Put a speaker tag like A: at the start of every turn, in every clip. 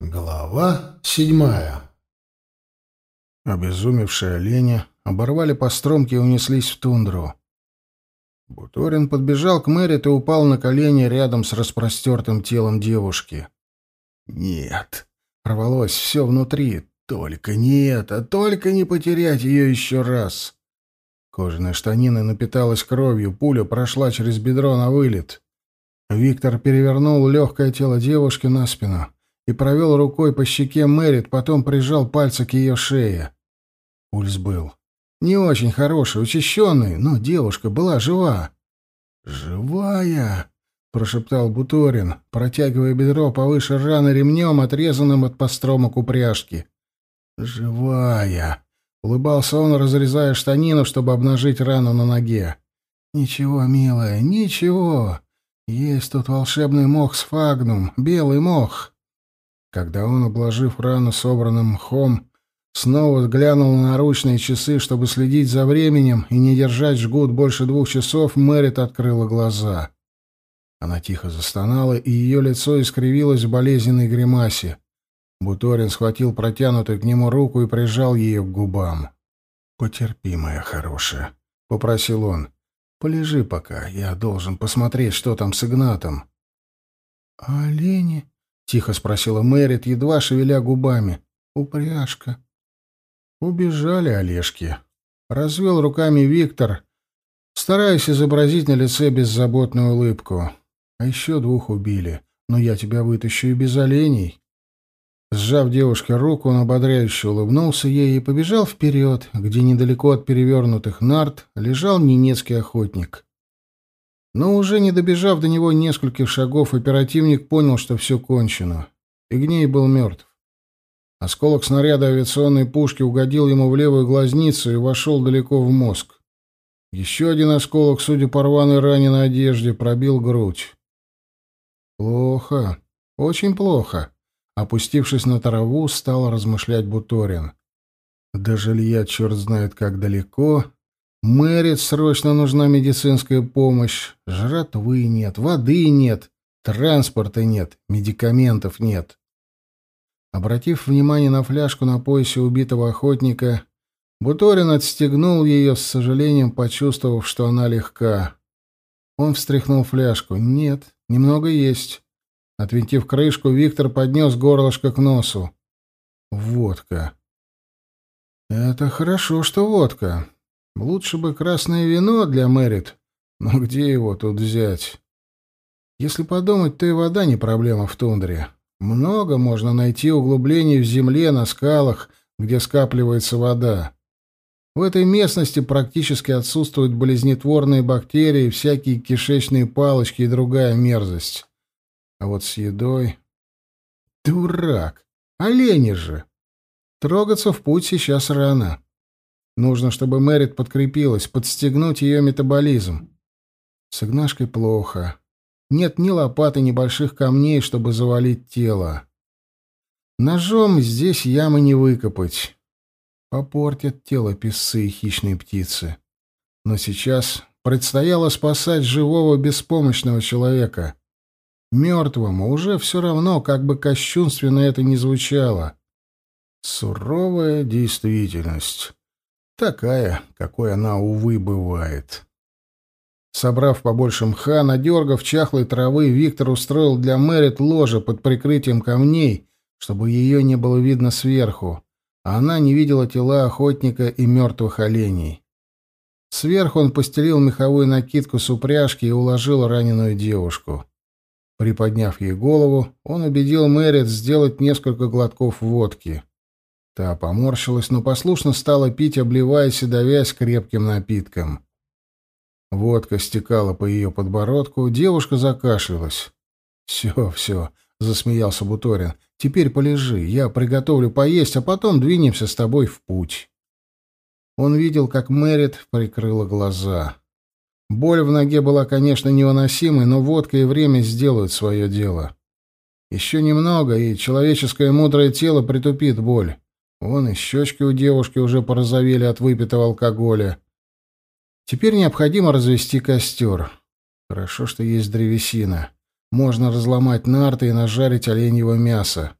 A: Глава седьмая Обезумевшие олени оборвали по стромке и унеслись в тундру. Буторин подбежал к Мэрит и упал на колени рядом с распростертым телом девушки. «Нет!» — рвалось все внутри. «Только не это! Только не потерять ее еще раз!» Кожаная штанина напиталась кровью, пуля прошла через бедро на вылет. Виктор перевернул легкое тело девушки на спину и провел рукой по щеке Мэрит, потом прижал пальцы к ее шее. Пульс был. Не очень хороший, учащенный, но девушка была жива. «Живая!» — прошептал Буторин, протягивая бедро повыше раны ремнем, отрезанным от постромок упряжки. «Живая!» — улыбался он, разрезая штанину, чтобы обнажить рану на ноге. «Ничего, милая, ничего. Есть тут волшебный мох сфагнум, белый мох. Когда он, обложив рану собранным мхом, снова глянул на наручные часы, чтобы следить за временем и не держать жгут больше двух часов, Мэрит открыла глаза. Она тихо застонала, и ее лицо искривилось в болезненной гримасе. Буторин схватил протянутую к нему руку и прижал ее к губам. «Потерпи, моя хорошая», — попросил он. «Полежи пока, я должен посмотреть, что там с Игнатом». «А олени?» Тихо спросила Мэрит, едва шевеля губами. «Упряжка». Убежали Олежки. Развел руками Виктор, стараясь изобразить на лице беззаботную улыбку. А еще двух убили. Но я тебя вытащу и без оленей. Сжав девушке руку, он ободряюще улыбнулся ей и побежал вперед, где недалеко от перевернутых нарт лежал ненецкий охотник. Но уже не добежав до него нескольких шагов, оперативник понял, что все кончено. Игней был мертв. Осколок снаряда авиационной пушки угодил ему в левую глазницу и вошел далеко в мозг. Еще один осколок, судя по рваной ране на одежде, пробил грудь. Плохо, очень плохо. Опустившись на траву, стал размышлять Буторин. До жилья черт знает как далеко, Мэрит срочно нужна медицинская помощь. Жратвы нет, воды нет, транспорта нет, медикаментов нет. Обратив внимание на фляжку на поясе убитого охотника, Буторин отстегнул ее, с сожалением почувствовав, что она легка. Он встряхнул фляжку. «Нет, немного есть». Отвинтив крышку, Виктор поднес горлышко к носу. «Водка». «Это хорошо, что водка. Лучше бы красное вино для Мэрит, но где его тут взять? Если подумать, то и вода не проблема в тундре. Много можно найти углублений в земле, на скалах, где скапливается вода. В этой местности практически отсутствуют болезнетворные бактерии, всякие кишечные палочки и другая мерзость. А вот с едой... Дурак! Олени же! Трогаться в путь сейчас рано. Нужно, чтобы Мэрит подкрепилась, подстегнуть ее метаболизм. С Игнашкой плохо. Нет ни лопаты, ни больших камней, чтобы завалить тело. Ножом здесь ямы не выкопать. Попортят тело песцы и хищные птицы. Но сейчас предстояло спасать живого беспомощного человека. Мертвому уже все равно, как бы кощунственно это ни звучало. Суровая действительность. Такая, какой она, увы, бывает. Собрав побольше мха, надергав чахлой травы, Виктор устроил для Мэрит ложе под прикрытием камней, чтобы ее не было видно сверху, а она не видела тела охотника и мертвых оленей. Сверху он постелил меховую накидку с упряжки и уложил раненую девушку. Приподняв ей голову, он убедил Мэрит сделать несколько глотков водки. Та поморщилась, но послушно стала пить, обливаясь и давясь крепким напитком. Водка стекала по ее подбородку, девушка закашлялась. «Все, все», — засмеялся Буторин, — «теперь полежи, я приготовлю поесть, а потом двинемся с тобой в путь». Он видел, как Мэрит прикрыла глаза. Боль в ноге была, конечно, невыносимой, но водка и время сделают свое дело. Еще немного, и человеческое мудрое тело притупит боль. Вон и щечки у девушки уже порозовели от выпитого алкоголя. Теперь необходимо развести костер. Хорошо, что есть древесина. Можно разломать нарты и нажарить оленьего мяса.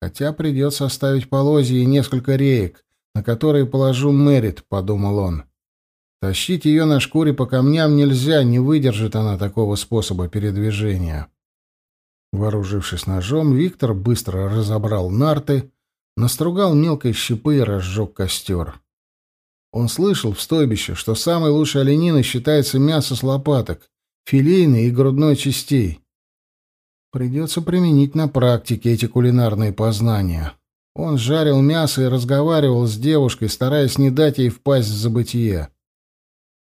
A: хотя придется оставить полозья и несколько реек, на которые положу Мэрит, — подумал он. Тащить ее на шкуре по камням нельзя, не выдержит она такого способа передвижения. Вооружившись ножом, Виктор быстро разобрал нарты, настругал мелкой щепы и разжег костер. Он слышал в стойбище, что самой лучшей олениной считается мясо с лопаток, филейной и грудной частей. Придется применить на практике эти кулинарные познания. Он жарил мясо и разговаривал с девушкой, стараясь не дать ей впасть в забытие.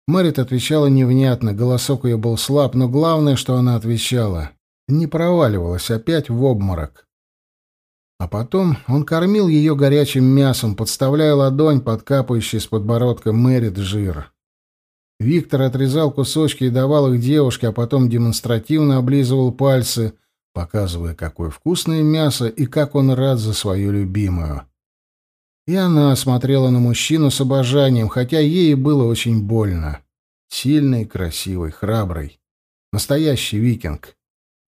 A: Мэрит отвечала невнятно, голосок ее был слаб, но главное, что она отвечала, не проваливалась опять в обморок. А потом он кормил ее горячим мясом, подставляя ладонь под капающий с подбородка Мэрит жир. Виктор отрезал кусочки и давал их девушке, а потом демонстративно облизывал пальцы, показывая, какое вкусное мясо и как он рад за свою любимую. И она смотрела на мужчину с обожанием, хотя ей было очень больно. Сильный, красивый, храбрый. Настоящий викинг.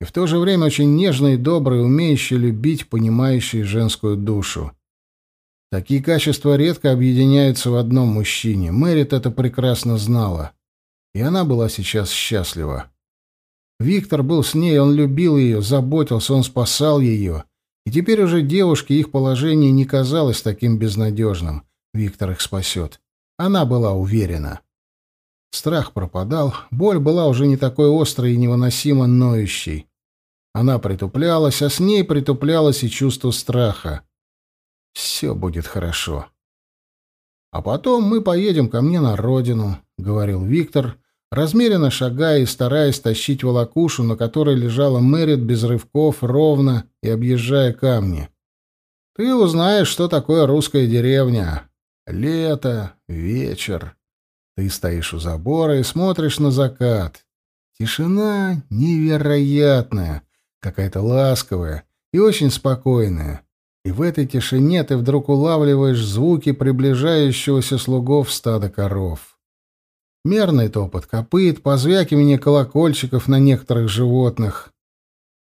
A: И в то же время очень нежный, добрый, умеющий любить, понимающий женскую душу. Такие качества редко объединяются в одном мужчине. Мэрит это прекрасно знала. И она была сейчас счастлива. Виктор был с ней, он любил ее, заботился, он спасал ее. И теперь уже девушке их положение не казалось таким безнадежным. Виктор их спасет. Она была уверена. Страх пропадал, боль была уже не такой острой и невыносимо ноющей. Она притуплялась, а с ней притуплялось и чувство страха. «Все будет хорошо». «А потом мы поедем ко мне на родину», — говорил Виктор, размеренно шагая и стараясь тащить волокушу, на которой лежала Мэрит без рывков, ровно и объезжая камни. «Ты узнаешь, что такое русская деревня. Лето, вечер. Ты стоишь у забора и смотришь на закат. Тишина невероятная, какая-то ласковая и очень спокойная. И в этой тишине ты вдруг улавливаешь звуки приближающегося слугов стада коров. Мерный топот копыт, позвякивание колокольчиков на некоторых животных.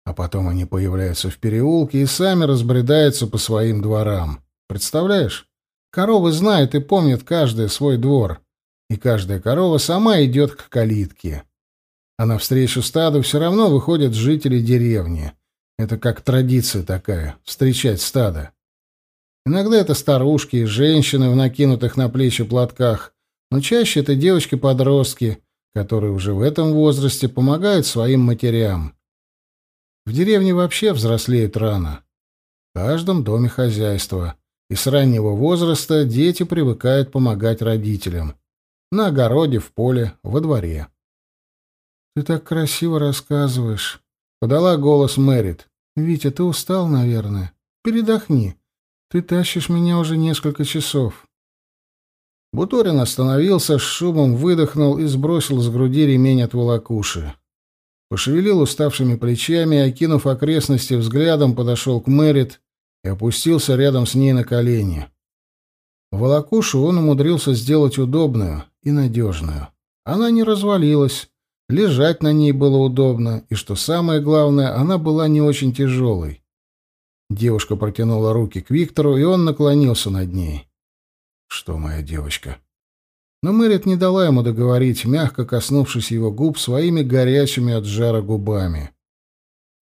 A: А потом они появляются в переулке и сами разбредаются по своим дворам. Представляешь? Коровы знают и помнят каждый свой двор. И каждая корова сама идет к калитке. А навстречу стаду все равно выходят жители деревни. Это как традиция такая — встречать стадо. Иногда это старушки и женщины в накинутых на плечи платках, но чаще это девочки-подростки, которые уже в этом возрасте помогают своим матерям. В деревне вообще взрослеют рано. В каждом доме хозяйство. И с раннего возраста дети привыкают помогать родителям. На огороде, в поле, во дворе. «Ты так красиво рассказываешь», — подала голос Мэрит. «Витя, ты устал, наверное. Передохни. Ты тащишь меня уже несколько часов». Буторин остановился, с шумом выдохнул и сбросил с груди ремень от волокуши. Пошевелил уставшими плечами, окинув окрестности взглядом, подошел к Мэрит и опустился рядом с ней на колени. Волокушу он умудрился сделать удобную и надежную. Она не развалилась, лежать на ней было удобно, и, что самое главное, она была не очень тяжелой. Девушка протянула руки к Виктору, и он наклонился над ней. «Что, моя девочка?» Но Мэрит не дала ему договорить, мягко коснувшись его губ своими горячими от жара губами.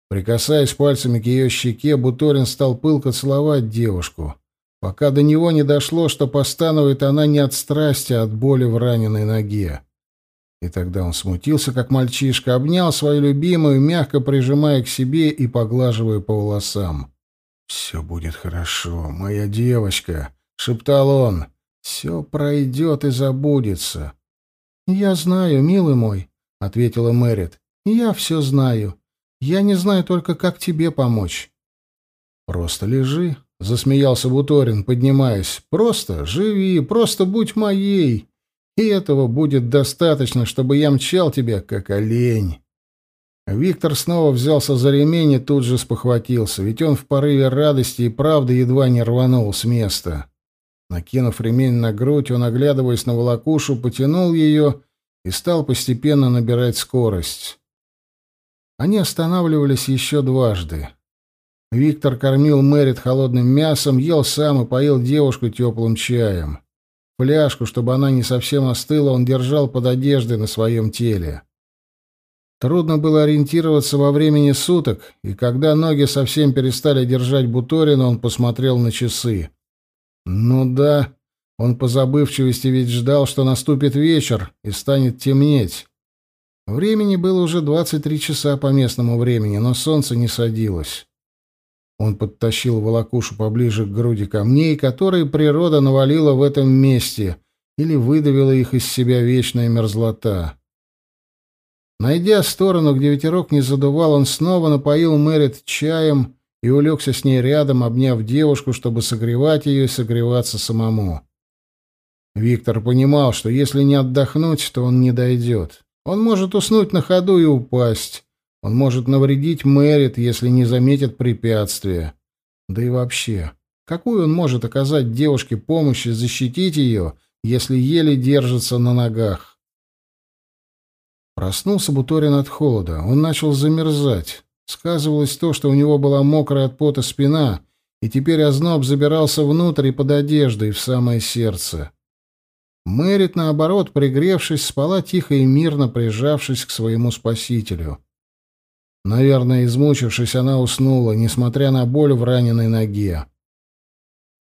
A: Прикасаясь пальцами к ее щеке, Буторин стал пылко целовать девушку, пока до него не дошло, что постановит она не от страсти, а от боли в раненой ноге. И тогда он смутился, как мальчишка, обнял свою любимую, мягко прижимая к себе и поглаживая по волосам. «Все будет хорошо, моя девочка», — шептал он. «Все пройдет и забудется». «Я знаю, милый мой», — ответила Мэрит. «Я все знаю. Я не знаю только, как тебе помочь». «Просто лежи», — засмеялся Буторин, поднимаясь. «Просто живи, просто будь моей. И этого будет достаточно, чтобы я мчал тебя, как олень». Виктор снова взялся за ремень и тут же спохватился, ведь он в порыве радости и правды едва не рванул с места. Накинув ремень на грудь, он, оглядываясь на волокушу, потянул ее и стал постепенно набирать скорость. Они останавливались еще дважды. Виктор кормил Мэрит холодным мясом, ел сам и поил девушку теплым чаем. Фляжку, чтобы она не совсем остыла, он держал под одеждой на своем теле. Трудно было ориентироваться во времени суток, и когда ноги совсем перестали держать Буторина, он посмотрел на часы. Ну да, он по забывчивости ведь ждал, что наступит вечер и станет темнеть. Времени было уже 23 часа по местному времени, но солнце не садилось. Он подтащил волокушу поближе к груди камней, которые природа навалила в этом месте, или выдавила их из себя вечная мерзлота. Найдя сторону, где ветерок не задувал, он снова напоил Мэрит чаем и улегся с ней рядом, обняв девушку, чтобы согревать ее и согреваться самому. Виктор понимал, что если не отдохнуть, то он не дойдет. Он может уснуть на ходу и упасть. Он может навредить Мэрит, если не заметит препятствия. Да и вообще, какую он может оказать девушке помощь и защитить ее, если еле держится на ногах? Проснулся Буторин от холода. Он начал замерзать. Сказывалось то, что у него была мокрая от пота спина, и теперь озноб забирался внутрь и под одежду, и в самое сердце. Мэрит, наоборот, пригревшись, спала тихо и мирно, прижавшись к своему спасителю. Наверное, измучившись, она уснула, несмотря на боль в раненой ноге.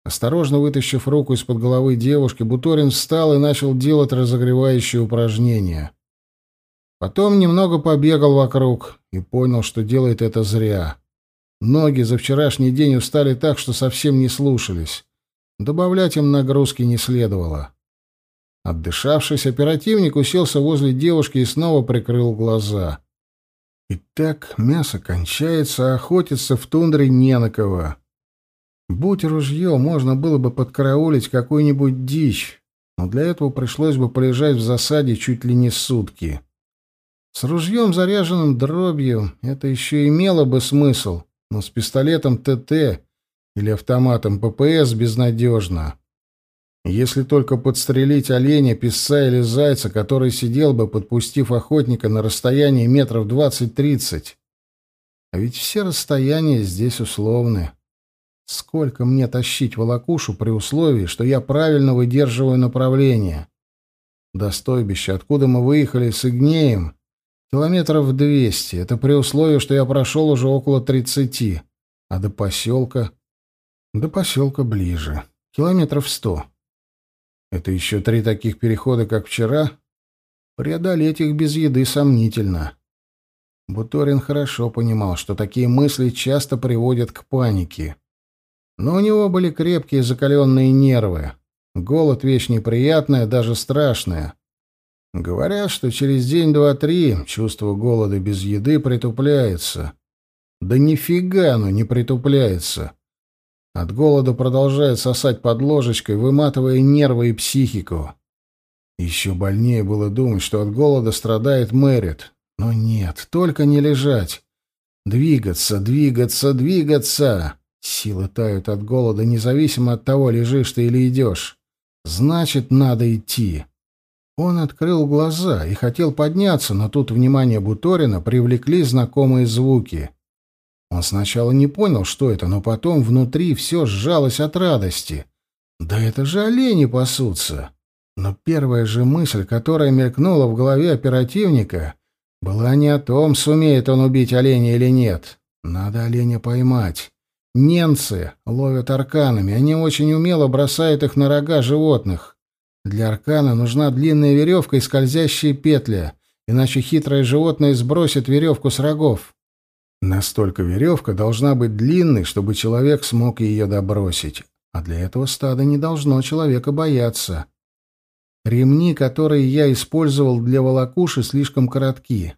A: Осторожно вытащив руку из-под головы девушки, Буторин встал и начал делать разогревающие упражнения. Потом немного побегал вокруг и понял, что делает это зря. Ноги за вчерашний день устали так, что совсем не слушались. Добавлять им нагрузки не следовало. Отдышавшись, оперативник уселся возле девушки и снова прикрыл глаза. Итак, мясо кончается, а охотиться в тундре не на кого. Будь ружье, можно было бы подкараулить какую-нибудь дичь, но для этого пришлось бы полежать в засаде чуть ли не сутки. С ружьем, заряженным дробью, это еще имело бы смысл, но с пистолетом ТТ или автоматом ППС безнадежно. Если только подстрелить оленя, песца или зайца, который сидел бы, подпустив охотника на расстоянии метров двадцать-тридцать. А ведь все расстояния здесь условны. Сколько мне тащить волокушу при условии, что я правильно выдерживаю направление? До стойбища, откуда мы выехали с Игнеем, Километров двести. Это при условии, что я прошел уже около тридцати. А до поселка... До поселка ближе. Километров сто. Это еще три таких перехода, как вчера. Преодолеть их без еды сомнительно. Буторин хорошо понимал, что такие мысли часто приводят к панике. Но у него были крепкие закаленные нервы. Голод — вещь неприятная, даже страшная. Говорят, что через день, два, три чувство голода без еды притупляется. Да нифига оно не притупляется. От голода продолжает сосать под ложечкой, выматывая нервы и психику. Еще больнее было думать, что от голода страдает Мэрит. Но нет, только не лежать. Двигаться, двигаться, двигаться. Силы тают от голода, независимо от того, лежишь ты или идешь. Значит, надо идти. Он открыл глаза и хотел подняться, но тут внимание Буторина привлекли знакомые звуки. Он сначала не понял, что это, но потом внутри все сжалось от радости. «Да это же олени пасутся!» Но первая же мысль, которая мелькнула в голове оперативника, была не о том, сумеет он убить оленя или нет. Надо оленя поймать. Ненцы ловят арканами, они очень умело бросают их на рога животных. Для аркана нужна длинная веревка и скользящие петли, иначе хитрое животное сбросит веревку с рогов. Настолько веревка должна быть длинной, чтобы человек смог ее добросить. А для этого стада не должно человека бояться. Ремни, которые я использовал для волокуши, слишком коротки.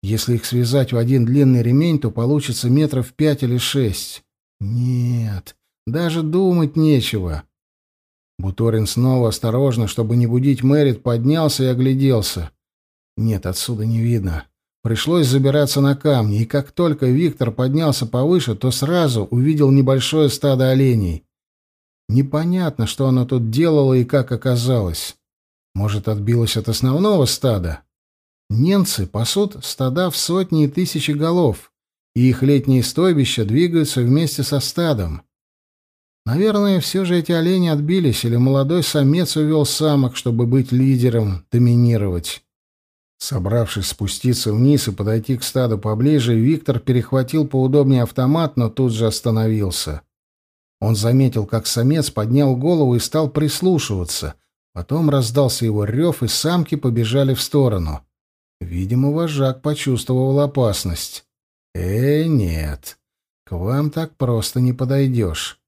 A: Если их связать в один длинный ремень, то получится метров пять или шесть. Нет, даже думать нечего. Буторин снова осторожно, чтобы не будить Мэрит, поднялся и огляделся. Нет, отсюда не видно. Пришлось забираться на камни, и как только Виктор поднялся повыше, то сразу увидел небольшое стадо оленей. Непонятно, что оно тут делало и как оказалось. Может, отбилось от основного стада? Немцы пасут стада в сотни и тысячи голов, и их летние стойбища двигаются вместе со стадом. Наверное, все же эти олени отбились, или молодой самец увел самок, чтобы быть лидером, доминировать. Собравшись спуститься вниз и подойти к стаду поближе, Виктор перехватил поудобнее автомат, но тут же остановился. Он заметил, как самец поднял голову и стал прислушиваться. Потом раздался его рев, и самки побежали в сторону. Видимо, вожак почувствовал опасность. «Э, нет, к вам так просто не подойдешь».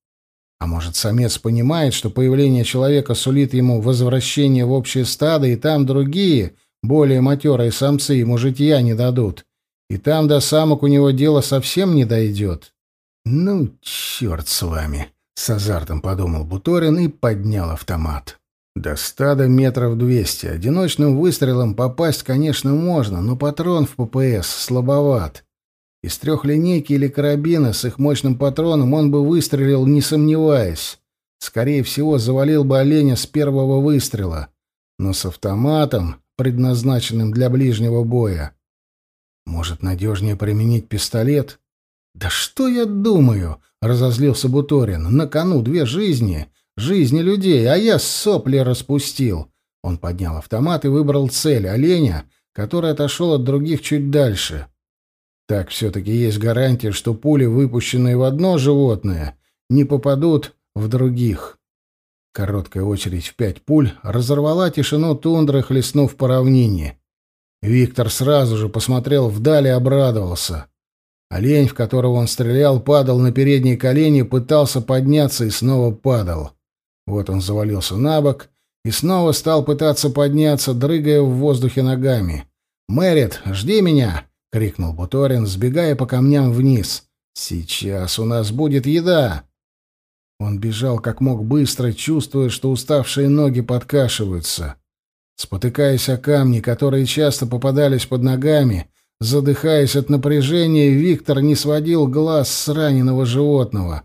A: А может, самец понимает, что появление человека сулит ему возвращение в общее стадо, и там другие, более матерые самцы ему житья не дадут. И там до самок у него дело совсем не дойдет. «Ну, черт с вами!» — с азартом подумал Буторин и поднял автомат. До стада метров двести. Одиночным выстрелом попасть, конечно, можно, но патрон в ППС слабоват. Из трехлинейки или карабина с их мощным патроном он бы выстрелил, не сомневаясь. Скорее всего, завалил бы оленя с первого выстрела. Но с автоматом, предназначенным для ближнего боя. Может, надежнее применить пистолет? «Да что я думаю?» — разозлился Буторин. «На кону две жизни, жизни людей, а я сопли распустил». Он поднял автомат и выбрал цель — оленя, который отошел от других чуть дальше. Так все-таки есть гарантия, что пули, выпущенные в одно животное, не попадут в других. Короткая очередь в пять пуль разорвала тишину тундры, хлестнув по равнине. Виктор сразу же посмотрел вдали и обрадовался. Олень, в которого он стрелял, падал на передние колени, пытался подняться и снова падал. Вот он завалился на бок и снова стал пытаться подняться, дрыгая в воздухе ногами. «Мэрит, жди меня!» — крикнул Буторин, сбегая по камням вниз. «Сейчас у нас будет еда!» Он бежал как мог быстро, чувствуя, что уставшие ноги подкашиваются. Спотыкаясь о камни, которые часто попадались под ногами, задыхаясь от напряжения, Виктор не сводил глаз с раненого животного.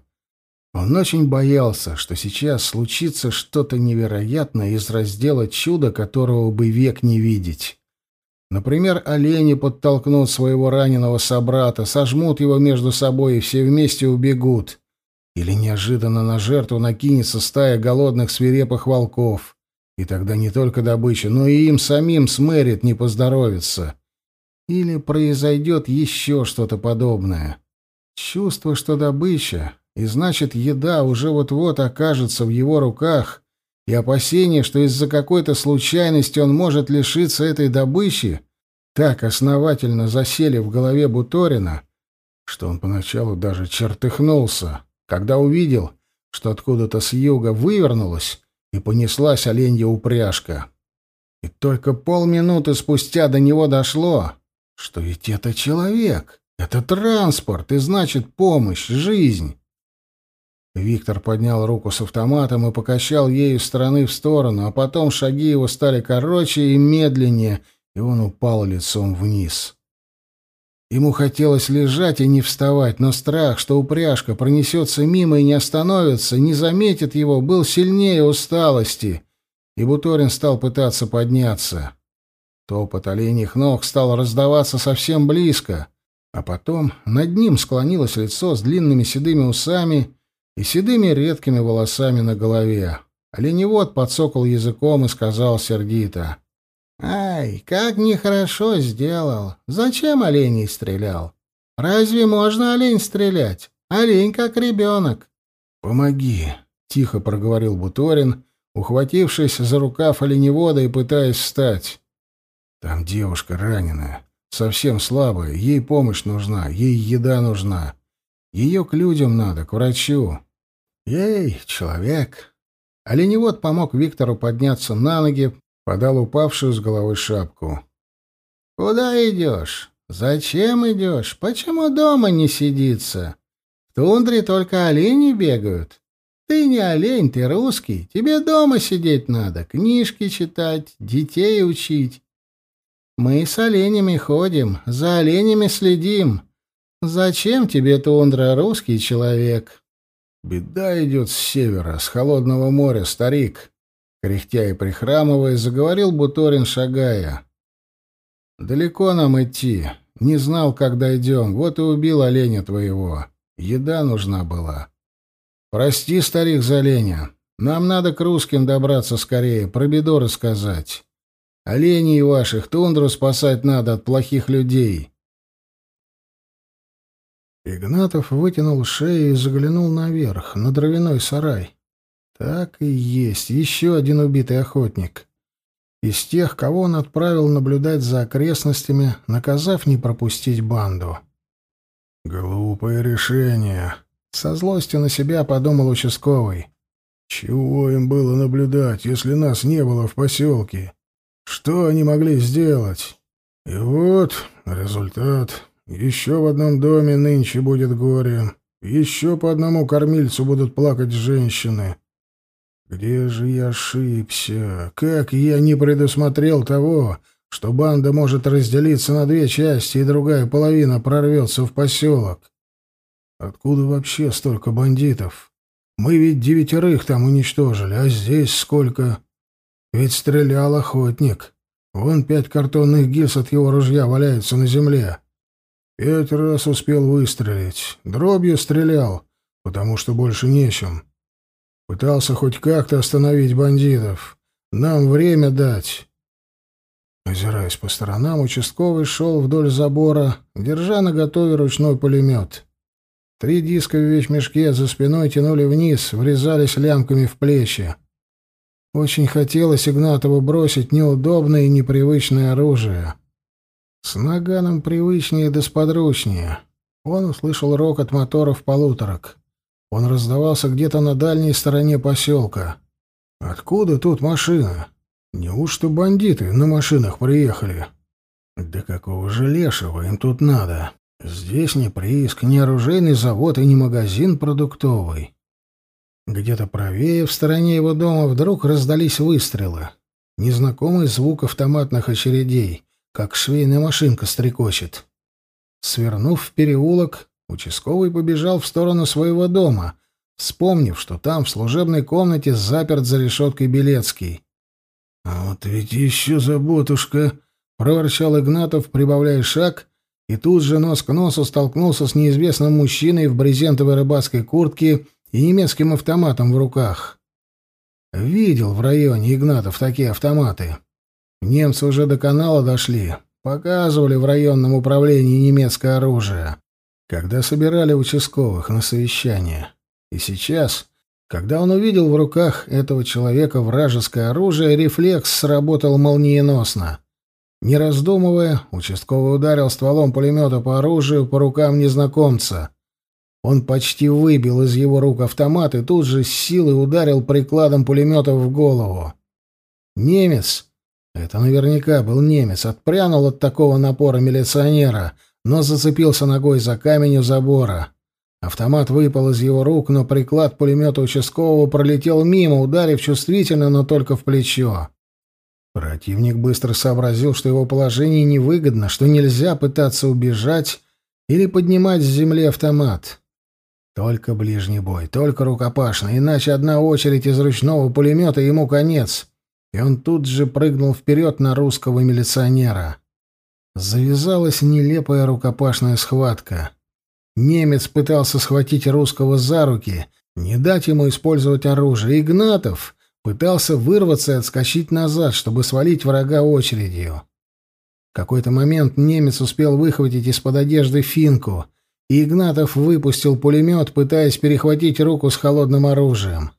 A: Он очень боялся, что сейчас случится что-то невероятное из раздела чуда, которого бы век не видеть. Например, олени подтолкнут своего раненого собрата, сожмут его между собой и все вместе убегут. Или неожиданно на жертву накинется стая голодных свирепых волков. И тогда не только добыча, но и им самим смерит не поздоровится. Или произойдет еще что-то подобное. Чувство, что добыча, и значит еда уже вот-вот окажется в его руках, и опасение, что из-за какой-то случайности он может лишиться этой добычи, так основательно засели в голове Буторина, что он поначалу даже чертыхнулся, когда увидел, что откуда-то с юга вывернулась и понеслась оленья упряжка. И только полминуты спустя до него дошло, что ведь это человек, это транспорт, и значит помощь, жизнь. Виктор поднял руку с автоматом и покачал ею стороны в сторону, а потом шаги его стали короче и медленнее, и он упал лицом вниз. Ему хотелось лежать и не вставать, но страх, что упряжка пронесется мимо и не остановится, не заметит его, был сильнее усталости, и Буторин стал пытаться подняться. Топот оленьих ног стал раздаваться совсем близко, а потом над ним склонилось лицо с длинными седыми усами и седыми редкими волосами на голове. Оленевод подсокал языком и сказал сердито. «Ай, как нехорошо сделал! Зачем оленей стрелял? Разве можно олень стрелять? Олень как ребенок!» «Помоги!» — тихо проговорил Буторин, ухватившись за рукав оленевода и пытаясь встать. «Там девушка раненая, совсем слабая, ей помощь нужна, ей еда нужна. Ее к людям надо, к врачу. «Эй, человек!» Оленевод помог Виктору подняться на ноги, подал упавшую с головы шапку. «Куда идешь? Зачем идешь? Почему дома не сидится? В тундре только олени бегают. Ты не олень, ты русский. Тебе дома сидеть надо, книжки читать, детей учить. Мы с оленями ходим, за оленями следим. Зачем тебе тундра, русский человек?» Беда идет с севера, с холодного моря, старик. Кряхтя и прихрамывая, заговорил Буторин, шагая. Далеко нам идти. Не знал, как дойдем, вот и убил оленя твоего. Еда нужна была. Прости, старик, за оленя. Нам надо к русским добраться скорее, про беду рассказать. Оленей ваших тундру спасать надо от плохих людей. Игнатов вытянул шею и заглянул наверх, на дровяной сарай. Так и есть, еще один убитый охотник. Из тех, кого он отправил наблюдать за окрестностями, наказав не пропустить банду. «Глупое решение», — со злостью на себя подумал участковый. «Чего им было наблюдать, если нас не было в поселке? Что они могли сделать? И вот результат. Еще в одном доме нынче будет горе. Еще по одному кормильцу будут плакать женщины. Где же я ошибся? Как я не предусмотрел того, что банда может разделиться на две части, и другая половина прорвется в поселок? Откуда вообще столько бандитов? Мы ведь девятерых там уничтожили, а здесь сколько? Ведь стрелял охотник. Вон пять картонных гильз от его ружья валяются на земле. Пять раз успел выстрелить. Дробью стрелял, потому что больше нечем. Пытался хоть как-то остановить бандитов. Нам время дать. Озираясь по сторонам, участковый шел вдоль забора, держа на готове ручной пулемет. Три диска в вещмешке за спиной тянули вниз, врезались лямками в плечи. Очень хотелось Игнатову бросить неудобное и непривычное оружие. С наганом привычнее да сподручнее. Он услышал рокот моторов полуторок. Он раздавался где-то на дальней стороне поселка. Откуда тут машина? Неужто бандиты на машинах приехали? Да какого же лешего им тут надо? Здесь ни прииск, ни оружейный завод и ни магазин продуктовый. Где-то правее, в стороне его дома, вдруг раздались выстрелы. Незнакомый звук автоматных очередей как швейная машинка стрекочет. Свернув в переулок, участковый побежал в сторону своего дома, вспомнив, что там в служебной комнате заперт за решеткой Белецкий. «А вот ведь еще заботушка!» — проворчал Игнатов, прибавляя шаг, и тут же нос к носу столкнулся с неизвестным мужчиной в брезентовой рыбацкой куртке и немецким автоматом в руках. Видел в районе Игнатов такие автоматы. Немцы уже до канала дошли, показывали в районном управлении немецкое оружие, когда собирали участковых на совещание. И сейчас, когда он увидел в руках этого человека вражеское оружие, рефлекс сработал молниеносно. Не раздумывая, участковый ударил стволом пулемета по оружию по рукам незнакомца. Он почти выбил из его рук автомат и тут же с силой ударил прикладом пулемета в голову. Немец, это наверняка был немец, отпрянул от такого напора милиционера, но зацепился ногой за камень у забора. Автомат выпал из его рук, но приклад пулемета участкового пролетел мимо, ударив чувствительно, но только в плечо. Противник быстро сообразил, что его положение невыгодно, что нельзя пытаться убежать или поднимать с земли автомат. Только ближний бой, только рукопашный, иначе одна очередь из ручного пулемета ему конец и он тут же прыгнул вперед на русского милиционера. Завязалась нелепая рукопашная схватка. Немец пытался схватить русского за руки, не дать ему использовать оружие. Игнатов пытался вырваться и отскочить назад, чтобы свалить врага очередью. В какой-то момент немец успел выхватить из-под одежды финку, и Игнатов выпустил пулемет, пытаясь перехватить руку с холодным оружием.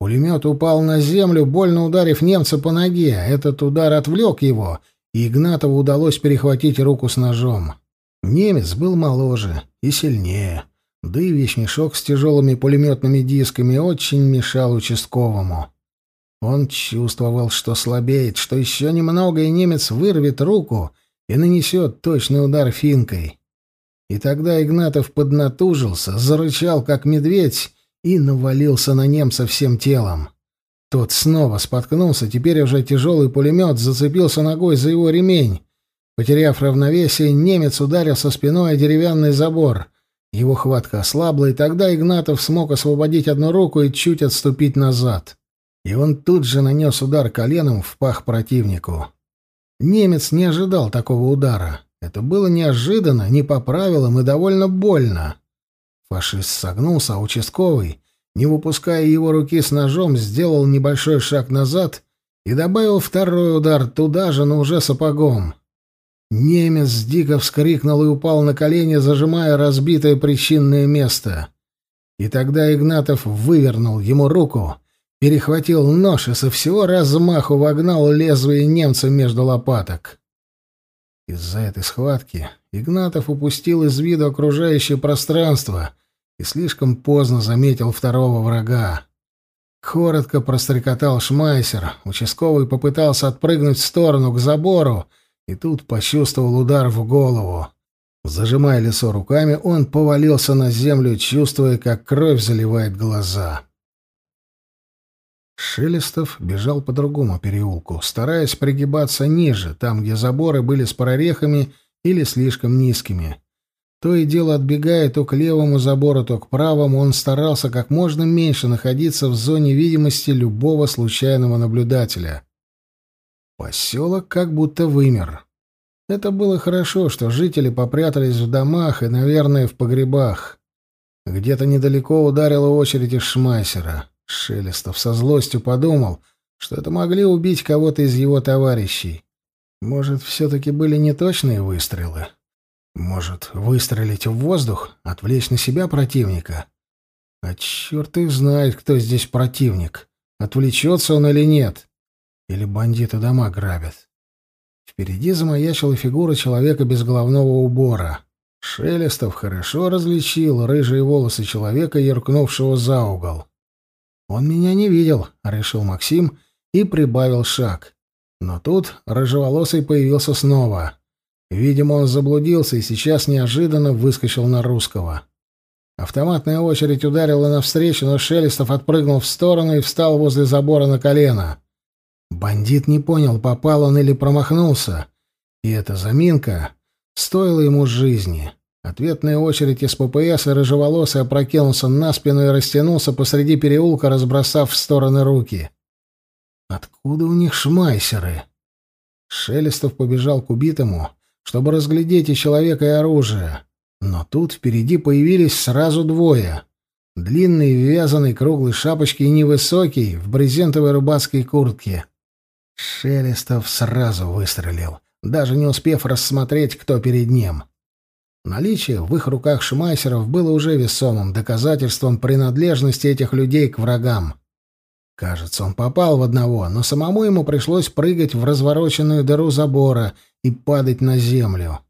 A: Пулемет упал на землю, больно ударив немца по ноге. Этот удар отвлек его, и Игнатову удалось перехватить руку с ножом. Немец был моложе и сильнее, да и вещмешок с тяжелыми пулеметными дисками очень мешал участковому. Он чувствовал, что слабеет, что еще немного, и немец вырвет руку и нанесет точный удар финкой. И тогда Игнатов поднатужился, зарычал, как медведь, и навалился на немца всем телом. Тот снова споткнулся, теперь уже тяжелый пулемет зацепился ногой за его ремень. Потеряв равновесие, немец ударился спиной о деревянный забор. Его хватка ослабла, и тогда Игнатов смог освободить одну руку и чуть отступить назад. И он тут же нанес удар коленом в пах противнику. Немец не ожидал такого удара. Это было неожиданно, не по правилам и довольно больно. Фашист согнулся, а участковый, не выпуская его руки с ножом, сделал небольшой шаг назад и добавил второй удар туда же, но уже сапогом. Немец дико вскрикнул и упал на колени, зажимая разбитое причинное место. И тогда Игнатов вывернул ему руку, перехватил нож и со всего размаху вогнал лезвие немца между лопаток. Из-за этой схватки Игнатов упустил из виду окружающее пространство и слишком поздно заметил второго врага. Коротко прострекотал Шмайсер, участковый попытался отпрыгнуть в сторону к забору, и тут почувствовал удар в голову. Зажимая лицо руками, он повалился на землю, чувствуя, как кровь заливает глаза. Шелестов бежал по другому переулку, стараясь пригибаться ниже, там, где заборы были с прорехами или слишком низкими. То и дело отбегая то к левому забору, то к правому, он старался как можно меньше находиться в зоне видимости любого случайного наблюдателя. Поселок как будто вымер. Это было хорошо, что жители попрятались в домах и, наверное, в погребах. Где-то недалеко ударила очередь из Шмайсера. Шелестов со злостью подумал, что это могли убить кого-то из его товарищей. Может, все-таки были неточные выстрелы? Может, выстрелить в воздух, отвлечь на себя противника? А черт их знает, кто здесь противник. Отвлечется он или нет. Или бандиты дома грабят. Впереди замаячила фигура человека без головного убора. Шелестов хорошо различил рыжие волосы человека, яркнувшего за угол. «Он меня не видел», — решил Максим и прибавил шаг. Но тут рыжеволосый появился снова. Видимо, он заблудился и сейчас неожиданно выскочил на русского. Автоматная очередь ударила навстречу, но Шелестов отпрыгнул в сторону и встал возле забора на колено. Бандит не понял, попал он или промахнулся. И эта заминка стоила ему жизни. Ответная очередь из ППС, и рыжеволосый опрокинулся на спину и растянулся посреди переулка, разбросав в стороны руки. Откуда у них шмайсеры? Шелестов побежал к убитому, чтобы разглядеть и человека, и оружие. Но тут впереди появились сразу двое. Длинный, вязаный, круглой шапочки и невысокий, в брезентовой рыбацкой куртке. Шелестов сразу выстрелил, даже не успев рассмотреть, кто перед ним. Наличие в их руках шмайсеров было уже весомым доказательством принадлежности этих людей к врагам. Кажется, он попал в одного, но самому ему пришлось прыгать в развороченную дыру забора и падать на землю.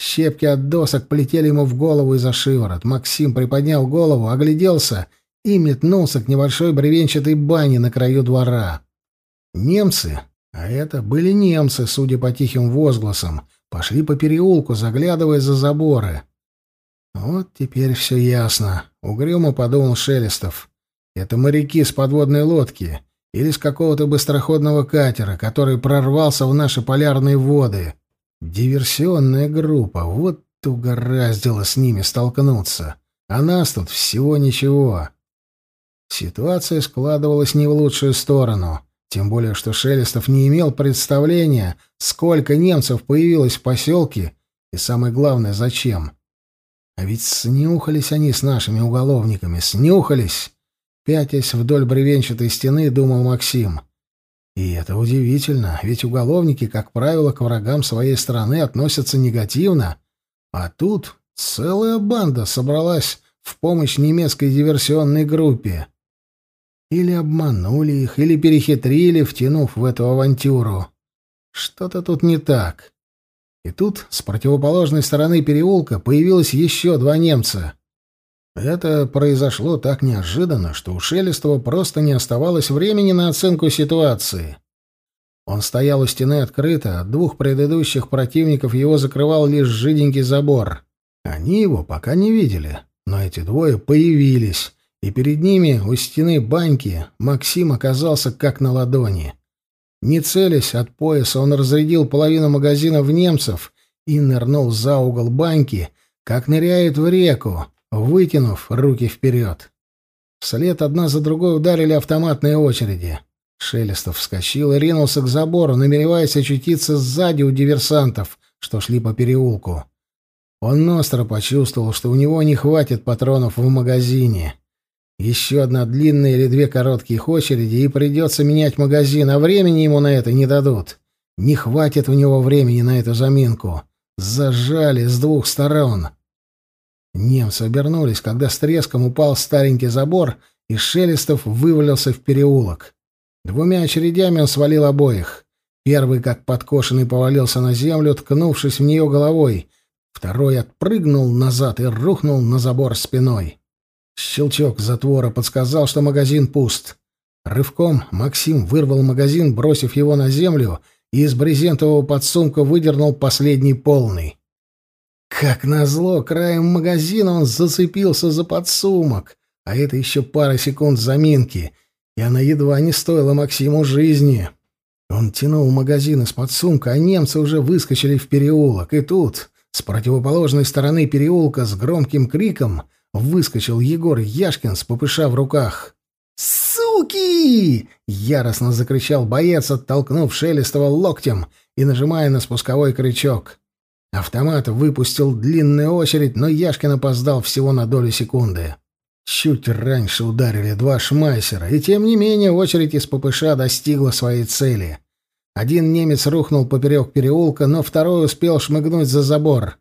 A: Щепки от досок полетели ему в голову и за шиворот. Максим приподнял голову, огляделся и метнулся к небольшой бревенчатой бане на краю двора. Немцы, а это были немцы, судя по тихим возгласам, пошли по переулку, заглядывая за заборы. Вот теперь все ясно, угрюмо подумал Шелестов. Это моряки с подводной лодки или с какого-то быстроходного катера, который прорвался в наши полярные воды. Диверсионная группа, вот угораздило с ними столкнуться. А нас тут всего ничего. Ситуация складывалась не в лучшую сторону. Тем более, что Шелестов не имел представления, сколько немцев появилось в поселке, и самое главное, зачем. А ведь снюхались они с нашими уголовниками, снюхались. Пятясь вдоль бревенчатой стены, думал Максим. И это удивительно, ведь уголовники, как правило, к врагам своей страны относятся негативно, а тут целая банда собралась в помощь немецкой диверсионной группе. Или обманули их, или перехитрили, втянув в эту авантюру. Что-то тут не так. И тут с противоположной стороны переулка появилось еще два немца. Это произошло так неожиданно, что у Шелестова просто не оставалось времени на оценку ситуации. Он стоял у стены открыто, от двух предыдущих противников его закрывал лишь жиденький забор. Они его пока не видели, но эти двое появились, и перед ними, у стены баньки, Максим оказался как на ладони. Не целясь от пояса, он разрядил половину магазина в немцев и нырнул за угол баньки, как ныряет в реку, вытянув руки вперед. Вслед одна за другой ударили автоматные очереди. Шелестов вскочил и ринулся к забору, намереваясь очутиться сзади у диверсантов, что шли по переулку. Он остро почувствовал, что у него не хватит патронов в магазине. Еще одна длинная или две коротких очереди, и придется менять магазин, а времени ему на это не дадут. Не хватит у него времени на эту заминку. Зажали с двух сторон. Немцы обернулись, когда с треском упал старенький забор, и Шелестов вывалился в переулок. Двумя очередями он свалил обоих. Первый, как подкошенный, повалился на землю, ткнувшись в нее головой. Второй отпрыгнул назад и рухнул на забор спиной. Щелчок затвора подсказал, что магазин пуст. Рывком Максим вырвал магазин, бросив его на землю, и из брезентового подсумка выдернул последний полный. Как назло, краем магазина он зацепился за подсумок, а это еще пара секунд заминки, и она едва не стоила Максиму жизни. Он тянул магазин из-под сумка, а немцы уже выскочили в переулок, и тут, с противоположной стороны переулка, с громким криком выскочил Егор Яшкин с ППШ в руках. «Суки!» — яростно закричал боец, оттолкнув Шелестова локтем и нажимая на спусковой крючок. Автомат выпустил длинную очередь, но Яшкин опоздал всего на долю секунды. Чуть раньше ударили два шмайсера, и тем не менее очередь из ППШ достигла своей цели. Один немец рухнул поперек переулка, но второй успел шмыгнуть за забор.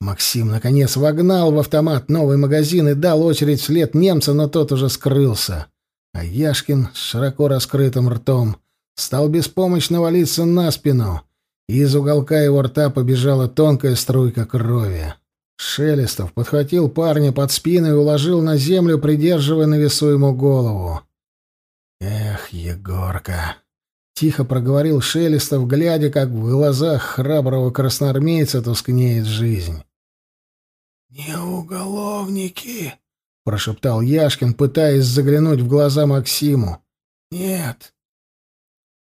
A: Максим, наконец, вогнал в автомат новый магазин и дал очередь вслед немца, но тот уже скрылся. А Яшкин с широко раскрытым ртом стал беспомощно валиться на спину, и из уголка его рта побежала тонкая струйка крови. Шелестов подхватил парня под спину и уложил на землю, придерживая на весу ему голову. «Эх, Егорка!» — тихо проговорил Шелестов, глядя, как в глазах храброго красноармейца тускнеет жизнь.
B: «Не уголовники!» — прошептал
A: Яшкин, пытаясь заглянуть в глаза Максиму.
B: «Нет».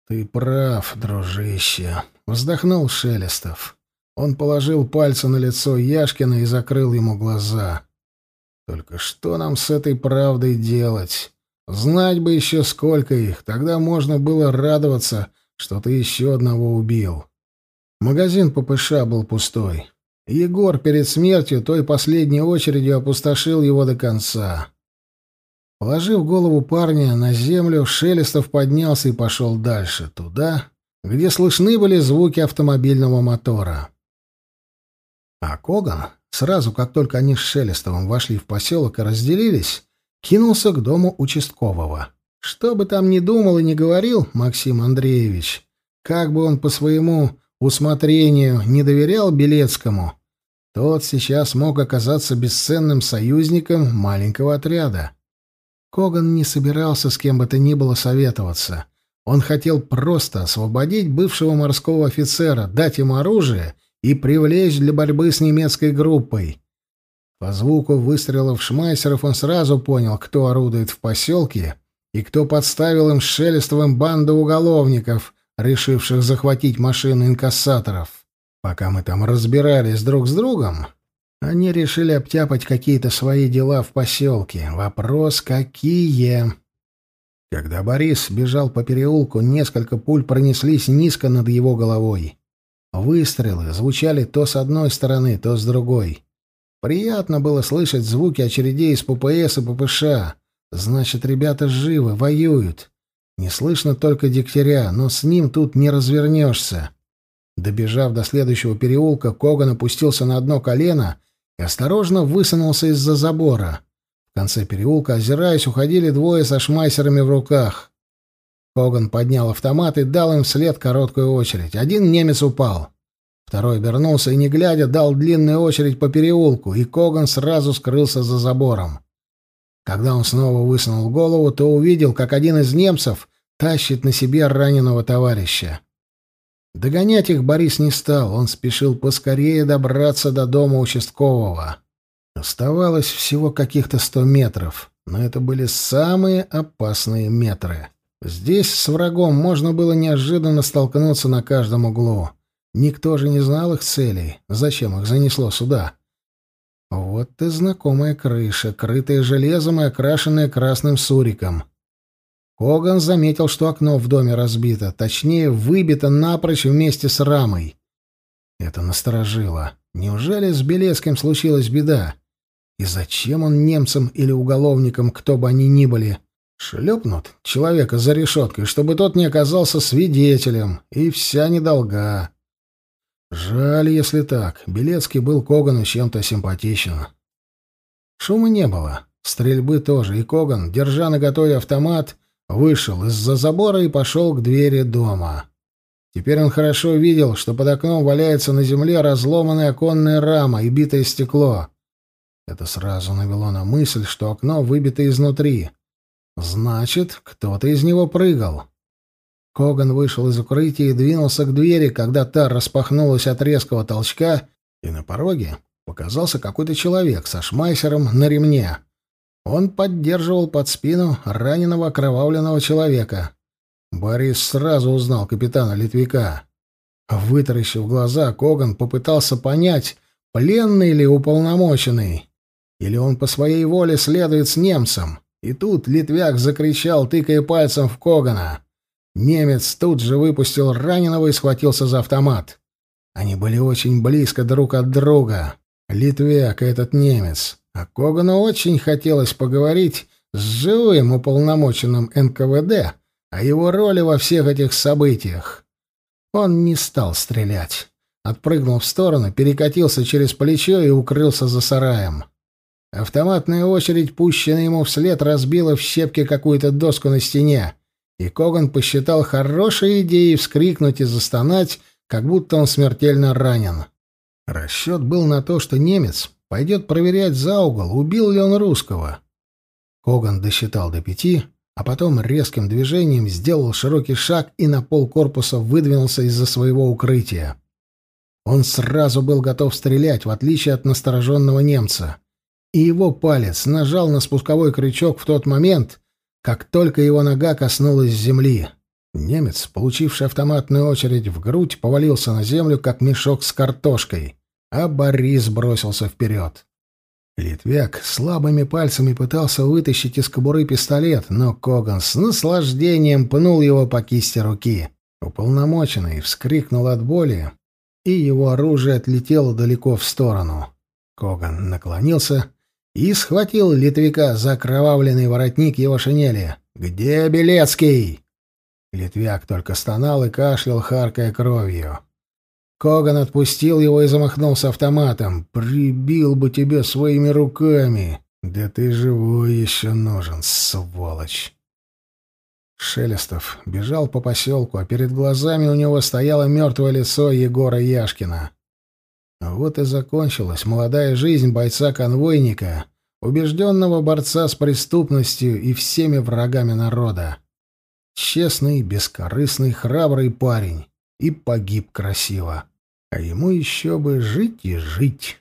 A: «Ты прав, дружище», — вздохнул Шелестов. Он положил пальцы на лицо Яшкина и закрыл ему глаза. «Только что нам с этой правдой делать? Знать бы еще сколько их, тогда можно было радоваться, что ты еще одного убил». Магазин ППШ был пустой. Егор перед смертью той последней очередью опустошил его до конца. Положив голову парня на землю, Шелестов поднялся и пошел дальше, туда, где слышны были звуки автомобильного мотора. А Коган, сразу как только они с Шелестовым вошли в поселок и разделились, кинулся к дому участкового. Что бы там ни думал и ни говорил Максим Андреевич, как бы он по своему усмотрению не доверял Белецкому, тот сейчас мог оказаться бесценным союзником маленького отряда. Коган не собирался с кем бы то ни было советоваться. Он хотел просто освободить бывшего морского офицера, дать ему оружие и привлечь для борьбы с немецкой группой. По звуку выстрелов шмайсеров он сразу понял, кто орудует в поселке и кто подставил им шелестовым банду уголовников, решивших захватить машину инкассаторов. Пока мы там разбирались друг с другом, они решили обтяпать какие-то свои дела в поселке. Вопрос, какие? Когда Борис бежал по переулку, несколько пуль пронеслись низко над его головой. Выстрелы звучали то с одной стороны, то с другой. Приятно было слышать звуки очередей из ППС и ППШ. Значит, ребята живы, воюют. Не слышно только Дегтяря, но с ним тут не развернешься. Добежав до следующего переулка, Коган опустился на одно колено и осторожно высунулся из-за забора. В конце переулка, озираясь, уходили двое со шмайсерами в руках. Коган поднял автомат и дал им вслед короткую очередь. Один немец упал. Второй обернулся и, не глядя, дал длинную очередь по переулку, и Коган сразу скрылся за забором. Когда он снова высунул голову, то увидел, как один из немцев тащит на себе раненого товарища. Догонять их Борис не стал, он спешил поскорее добраться до дома участкового. Оставалось всего каких-то сто метров, но это были самые опасные метры. Здесь с врагом можно было неожиданно столкнуться на каждом углу. Никто же не знал их целей, зачем их занесло сюда. Вот и знакомая крыша, крытая железом и окрашенная красным суриком. Коган заметил, что окно в доме разбито, точнее, выбито напрочь вместе с рамой. Это насторожило. Неужели с Белецким случилась беда? И зачем он немцам или уголовникам, кто бы они ни были, шлепнут человека за решеткой, чтобы тот не оказался свидетелем, и вся недолга? Жаль, если так. Белецкий был Когану чем-то симпатичен. Шума не было. Стрельбы тоже, и Коган, держа наготове автомат, вышел из-за забора и пошел к двери дома. Теперь он хорошо видел, что под окном валяется на земле разломанная оконная рама и битое стекло. Это сразу навело на мысль, что окно выбито изнутри. Значит, кто-то из него прыгал. Коган вышел из укрытия и двинулся к двери, когда та распахнулась от резкого толчка, и на пороге показался какой-то человек со шмайсером на ремне. Он поддерживал под спину раненого окровавленного человека. Борис сразу узнал капитана Литвика. Вытаращив глаза, Коган попытался понять, пленный ли уполномоченный, или он по своей воле следует с немцем. И тут Литвяк закричал, тыкая пальцем в Когана. Немец тут же выпустил раненого и схватился за автомат. Они были очень близко друг от друга. Литвяк и этот немец. А Когану очень хотелось поговорить с живым уполномоченным НКВД о его роли во всех этих событиях. Он не стал стрелять. Отпрыгнул в сторону, перекатился через плечо и укрылся за сараем. Автоматная очередь, пущенная ему вслед, разбила в щепки какую-то доску на стене, и Коган посчитал хорошей идеей вскрикнуть и застонать, как будто он смертельно ранен. Расчет был на то, что немец пойдет проверять за угол, убил ли он русского. Коган досчитал до пяти, а потом резким движением сделал широкий шаг и на пол корпуса выдвинулся из-за своего укрытия. Он сразу был готов стрелять, в отличие от настороженного немца. И его палец нажал на спусковой крючок в тот момент, как только его нога коснулась земли. Немец, получивший автоматную очередь в грудь, повалился на землю, как мешок с картошкой, а Борис бросился вперед. Литвяк слабыми пальцами пытался вытащить из кобуры пистолет, но Коган с наслаждением пнул его по кисти руки. Уполномоченный вскрикнул от боли, и его оружие отлетело далеко в сторону. Коган наклонился и схватил Литвяка за кровавленный воротник его шинели. «Где Белецкий?» Литвяк только стонал и кашлял, харкая кровью. Коган отпустил его и замахнулся автоматом. «Прибил бы тебя своими руками! Да ты живой еще нужен, сволочь!» Шелестов бежал по поселку, а перед глазами у него стояло мертвое лицо Егора Яшкина. Вот и закончилась молодая жизнь бойца-конвойника, убежденного борца с преступностью и всеми врагами народа. Честный, бескорыстный, храбрый парень. И погиб красиво. А ему еще бы жить и жить.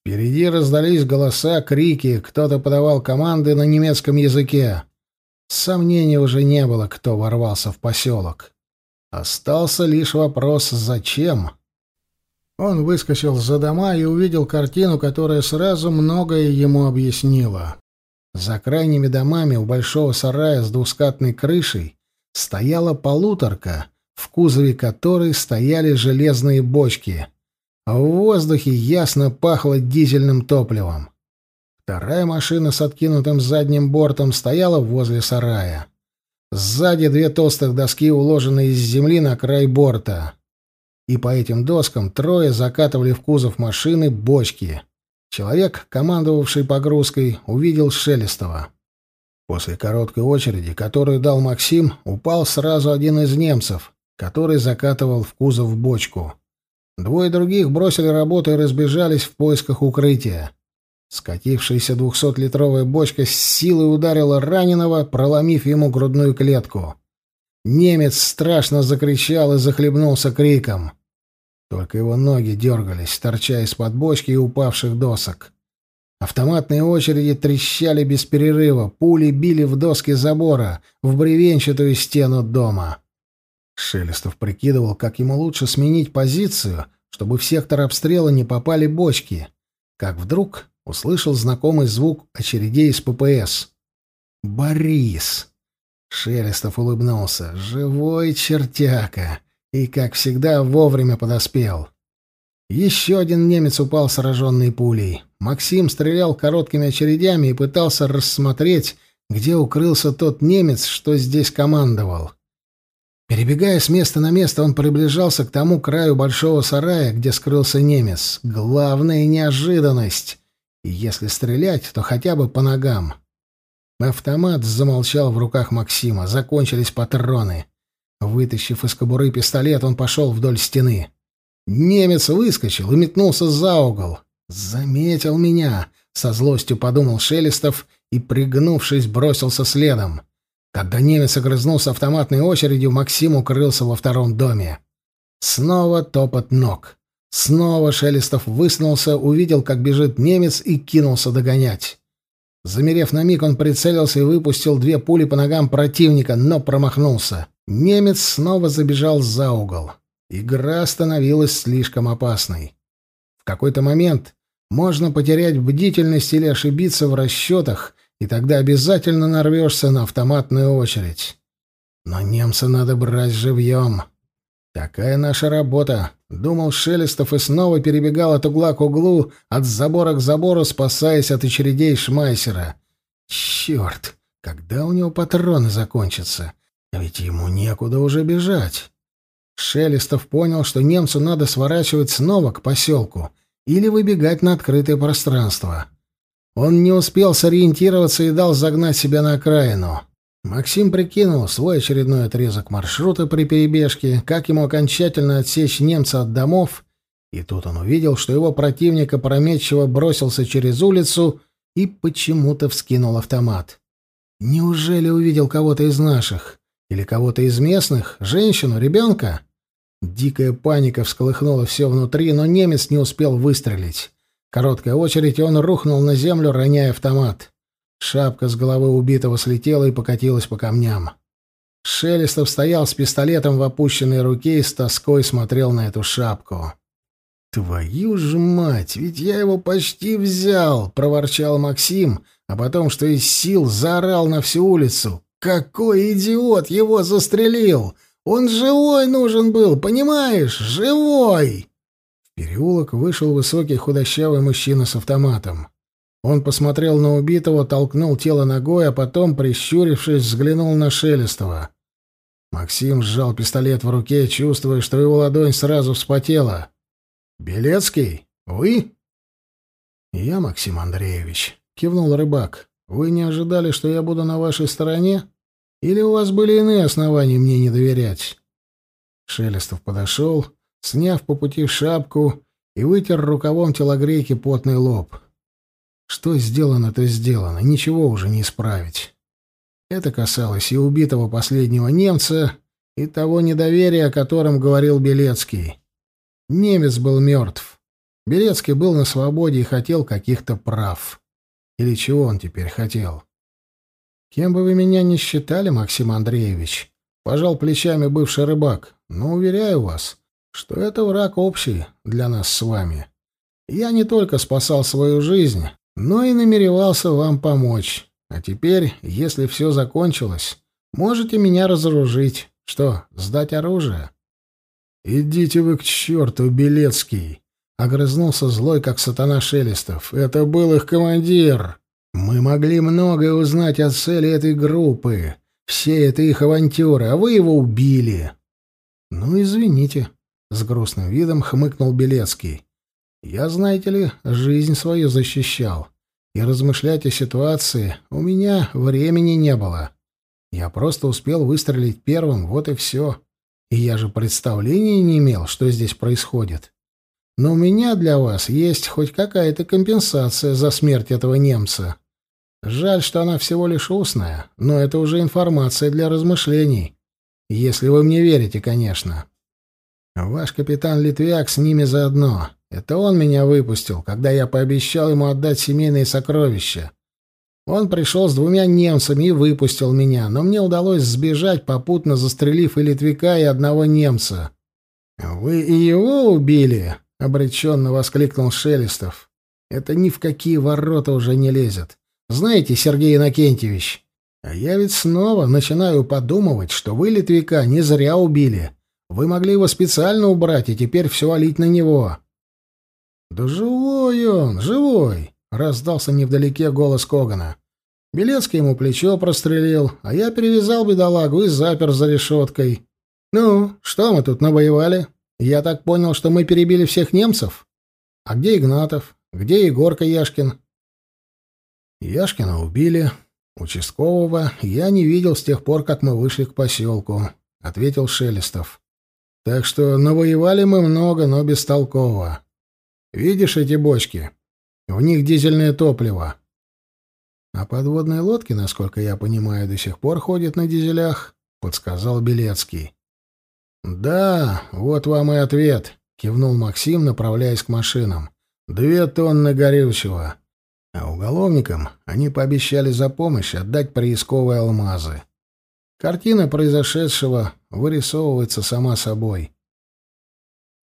A: Впереди раздались голоса, крики, кто-то подавал команды на немецком языке. Сомнений уже не было, кто ворвался в поселок. Остался лишь вопрос «зачем?». Он выскочил за дома и увидел картину, которая сразу многое ему объяснила. За крайними домами у большого сарая с двускатной крышей стояла полуторка, в кузове которой стояли железные бочки, а в воздухе ясно пахло дизельным топливом. Вторая машина с откинутым задним бортом стояла возле сарая. Сзади две толстых доски, уложенные из земли на край борта. И по этим доскам трое закатывали в кузов машины бочки. Человек, командовавший погрузкой, увидел Шелестова. После короткой очереди, которую дал Максим, упал сразу один из немцев, который закатывал в кузов бочку. Двое других бросили работу и разбежались в поисках укрытия. Скатившаяся двухсотлитровая бочка с силой ударила раненого, проломив ему грудную клетку. Немец страшно закричал и захлебнулся криком. Только его ноги дергались, торча из-под бочки и упавших досок. Автоматные очереди трещали без перерыва, пули били в доски забора, в бревенчатую стену дома. Шелестов прикидывал, как ему лучше сменить позицию, чтобы в сектор обстрела не попали бочки. Как вдруг услышал знакомый звук очередей из ППС. «Борис!» Шелестов улыбнулся. «Живой чертяка!» И, как всегда, вовремя подоспел. Еще один немец упал сраженный пулей. Максим стрелял короткими очередями и пытался рассмотреть, где укрылся тот немец, что здесь командовал. Перебегая с места на место, он приближался к тому краю большого сарая, где скрылся немец. Главная неожиданность. И если стрелять, то хотя бы по ногам. Автомат замолчал в руках Максима. Закончились патроны. Вытащив из кобуры пистолет, он пошел вдоль стены. Немец выскочил и метнулся за угол. «Заметил меня!» — со злостью подумал Шелестов и, пригнувшись, бросился следом. Когда немец огрызнулся автоматной очередью, Максим укрылся во втором доме. Снова топот ног. Снова Шелестов высунулся, увидел, как бежит немец и кинулся догонять. Замерев на миг, он прицелился и выпустил две пули по ногам противника, но промахнулся. Немец снова забежал за угол. Игра становилась слишком опасной. В какой-то момент можно потерять бдительность или ошибиться в расчетах, и тогда обязательно нарвешься на автоматную очередь. Но немца надо брать живьем. Такая наша работа, — думал Шелестов и снова перебегал от угла к углу, от забора к забору, спасаясь от очередей Шмайсера. Черт, когда у него патроны закончатся? А ведь ему некуда уже бежать. Шелестов понял, что немцу надо сворачивать снова к поселку или выбегать на открытое пространство. Он не успел сориентироваться и дал загнать себя на окраину. Максим прикинул свой очередной отрезок маршрута при перебежке, как ему окончательно отсечь немца от домов, и тут он увидел, что его противник опрометчиво бросился через улицу и почему-то вскинул автомат. Неужели увидел кого-то из наших? Или кого-то из местных? Женщину? Ребенка? Дикая паника всколыхнула все внутри, но немец не успел выстрелить. Короткая очередь, и он рухнул на землю, роняя автомат. Шапка с головы убитого слетела и покатилась по камням. Шелестов стоял с пистолетом в опущенной руке и с тоской смотрел на эту шапку. «Твою же мать, ведь я его почти взял!» — проворчал Максим, а потом, что из сил, заорал на всю улицу. «Какой идиот его застрелил! Он живой нужен был, понимаешь? Живой!» переулок вышел высокий худощавый мужчина с автоматом. Он посмотрел на убитого, толкнул тело ногой, а потом, прищурившись, взглянул на Шелестова. Максим сжал пистолет в руке, чувствуя, что его ладонь сразу вспотела. «Белецкий? Вы?» «Я, Максим Андреевич», — кивнул рыбак. «Вы не ожидали, что я буду на вашей стороне? Или у вас были иные основания мне не доверять?» Шелестов подошел, сняв по пути шапку и вытер рукавом телогрейки потный лоб. Что сделано, то сделано, ничего уже не исправить. Это касалось и убитого последнего немца, и того недоверия, о котором говорил Белецкий. Немец был мертв. Белецкий был на свободе и хотел каких-то прав. Или чего он теперь хотел? Кем бы вы меня ни считали, Максим Андреевич, пожал плечами бывший рыбак, но уверяю вас, что это враг общий для нас с вами. Я не только спасал свою жизнь, но и намеревался вам помочь. А теперь, если все закончилось, можете меня разоружить. Что, сдать оружие? «Идите вы к черту, Белецкий!» — огрызнулся злой, как сатана Шелестов. «Это был их командир. Мы могли многое узнать о цели этой группы. Все это их авантюры, а вы его убили». «Ну, извините», с грустным видом хмыкнул Белецкий. Я, знаете ли, жизнь свою защищал. И размышлять о ситуации у меня времени не было. Я просто успел выстрелить первым, вот и все. И я же представления не имел, что здесь происходит. Но у меня для вас есть хоть какая-то компенсация за смерть этого немца. Жаль, что она всего лишь устная, но это уже информация для размышлений. Если вы мне верите, конечно. Ваш капитан Литвяк с ними заодно. Это он меня выпустил, когда я пообещал ему отдать семейные сокровища. Он пришел с двумя немцами и выпустил меня, но мне удалось сбежать, попутно застрелив и Литвяка, и одного немца. «Вы и его убили?» — обреченно воскликнул Шелестов. «Это ни в какие ворота уже не лезет. Знаете, Сергей Иннокентьевич, а я ведь снова начинаю подумывать, что вы Литвяка не зря убили». Вы могли его специально убрать и теперь все олить на него. «Да живой он, живой!» — раздался невдалеке голос Когана. Белецкий ему плечо прострелил, а я перевязал бедолагу и запер за решеткой. «Ну, что мы тут навоевали? Я так понял, что мы перебили всех немцев? А где Игнатов? Где Егорка Яшкин?» Яшкина убили. Участкового я не видел с тех пор, как мы вышли к поселку, — ответил Шелестов. Так что навоевали мы много, но бестолково. Видишь эти бочки? В них дизельное топливо. А подводные лодки, насколько я понимаю, до сих пор ходят на дизелях, подсказал Белецкий. Да, вот вам и ответ, кивнул Максим, направляясь к машинам. Две тонны горючего. А уголовникам они пообещали за помощь отдать приисковые алмазы. Картина произошедшего вырисовывается сама собой.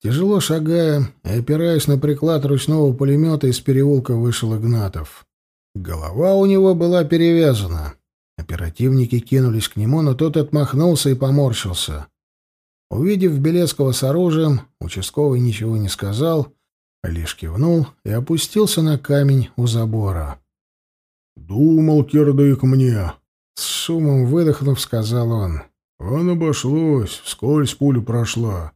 A: Тяжело шагая и опираясь на приклад ручного пулемета, из переулка вышел Игнатов. Голова у него была перевязана. Оперативники кинулись к нему, но тот отмахнулся и поморщился. Увидев Белецкого с оружием, участковый ничего не сказал, лишь кивнул и опустился на камень у забора.
B: «Думал, кирдык мне!»
A: С шумом выдохнув, сказал он.
B: «Он обошлось, вскользь пуля прошла.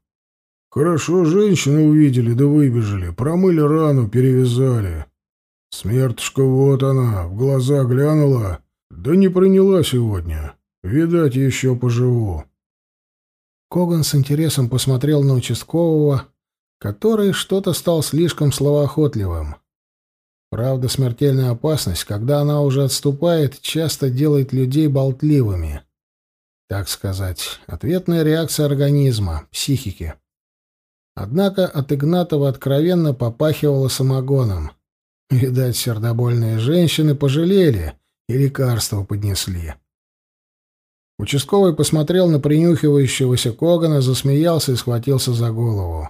B: Хорошо женщину увидели да выбежали, промыли рану, перевязали. Смертушка вот она, в глаза глянула, да не приняла сегодня. Видать, еще поживу.
A: Коган с интересом посмотрел на участкового, который что-то стал слишком словоохотливым. Правда, смертельная опасность, когда она уже отступает, часто делает людей болтливыми. Так сказать, ответная реакция организма, психики. Однако от Игнатова откровенно попахивало самогоном — Видать, сердобольные женщины пожалели и лекарства поднесли. Участковый посмотрел на принюхивающегося Когана, засмеялся и схватился за голову.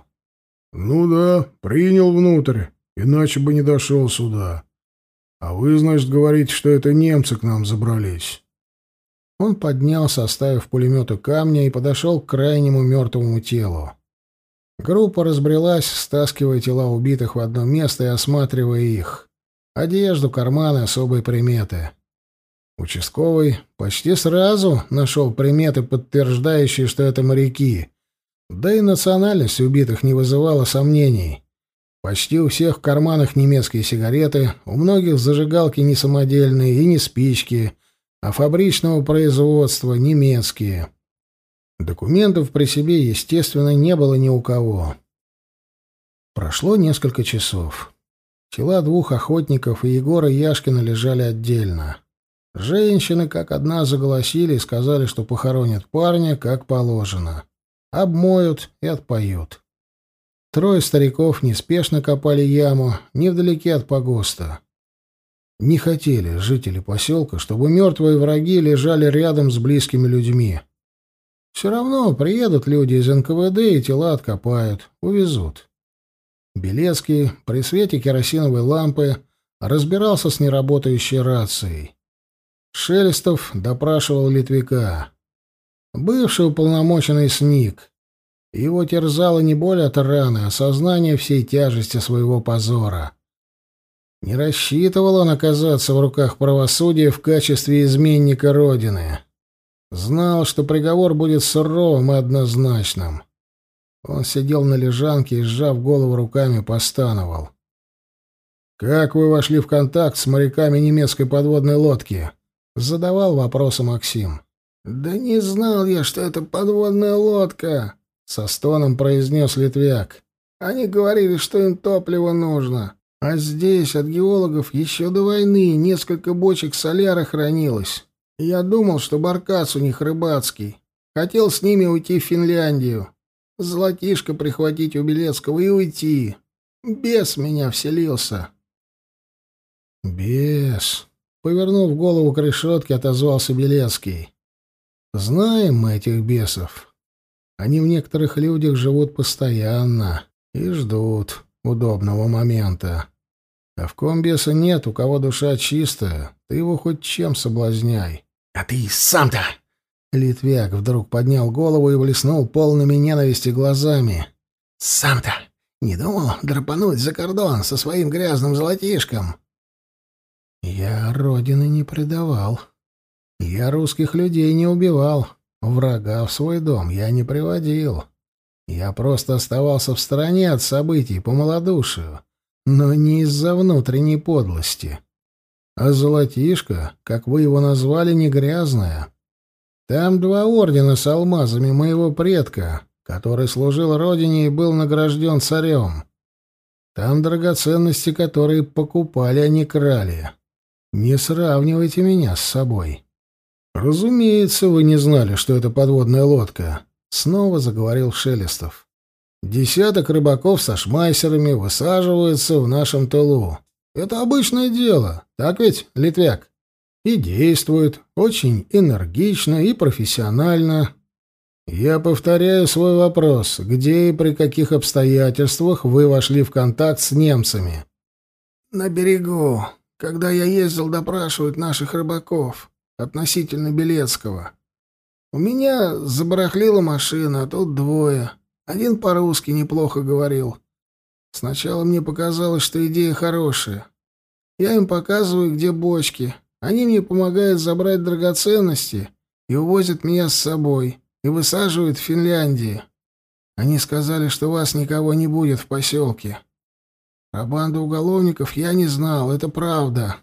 B: «Ну да, принял внутрь, иначе бы не дошел сюда. А вы, значит, говорите, что это немцы к нам забрались».
A: Он поднялся, оставив пулемету камня, и подошел к крайнему мертвому телу. Группа разбрелась, стаскивая тела убитых в одно место и осматривая их. Одежду, карманы, особые приметы. Участковый почти сразу нашел приметы, подтверждающие, что это моряки. Да и национальность убитых не вызывала сомнений. Почти у всех в карманах немецкие сигареты, у многих зажигалки не самодельные и не спички, а фабричного производства немецкие. Документов при себе, естественно, не было ни у кого. Прошло несколько часов. Тела двух охотников и Егора Яшкина лежали отдельно. Женщины как одна заголосили и сказали, что похоронят парня как положено. Обмоют и отпоют. Трое стариков неспешно копали яму невдалеке от погоста. Не хотели жители поселка, чтобы мертвые враги лежали рядом с близкими людьми. Все равно приедут люди из НКВД и тела откопают, увезут. Белецкий при свете керосиновой лампы разбирался с неработающей рацией. Шелестов допрашивал Литвика. Бывший уполномоченный СНИК. Его терзало не боль от раны, а сознание всей тяжести своего позора. Не рассчитывал он оказаться в руках правосудия в качестве изменника Родины. Знал, что приговор будет суровым и однозначным. Он сидел на лежанке и, сжав голову руками, постановал. «Как вы вошли в контакт с моряками немецкой подводной лодки?» — задавал вопросы Максим. «Да не знал я, что это подводная лодка!» — со стоном произнес Литвяк. «Они говорили, что им топливо нужно. А здесь от геологов еще до войны несколько бочек соляра хранилось. Я думал, что баркас у них рыбацкий. Хотел с ними уйти в Финляндию. Золотишко прихватить у Белецкого и уйти. Бес меня вселился. Бес. Повернув голову к решетке, отозвался Белецкий. Знаем мы этих бесов. Они в некоторых людях живут постоянно и ждут удобного момента. А в ком беса нет, у кого душа чистая, ты его хоть чем соблазняй.
C: «А ты сам-то...»
A: Литвяк вдруг поднял голову и блеснул полными ненависти глазами.
C: «Сам-то
A: Не думал драпануть за кордон со своим грязным золотишком?» «Я родины не предавал. Я русских людей не убивал. Врага в свой дом я не приводил. Я просто оставался в стороне от событий по малодушию, но не из-за внутренней подлости. А золотишко, как вы его назвали, не грязное. Там два ордена с алмазами моего предка, который служил родине и был награжден царем. Там драгоценности, которые покупали, а не крали. Не сравнивайте меня с собой. Разумеется, вы не знали, что это подводная лодка. Снова заговорил Шелестов. Десяток рыбаков со шмайсерами высаживаются в нашем тылу. Это обычное дело, так ведь, Литвяк? И действует очень энергично и профессионально. Я повторяю свой вопрос. Где и при каких обстоятельствах вы вошли в контакт с немцами? На берегу, когда я ездил допрашивать наших рыбаков относительно Белецкого. У меня забарахлила машина, а тут двое. Один по-русски неплохо говорил. Сначала мне показалось, что идея хорошая. Я им показываю, где бочки. Они мне помогают забрать драгоценности и увозят меня с собой и высаживают в Финляндии. Они сказали, что вас никого не будет в поселке. А банду уголовников я не знал, это правда.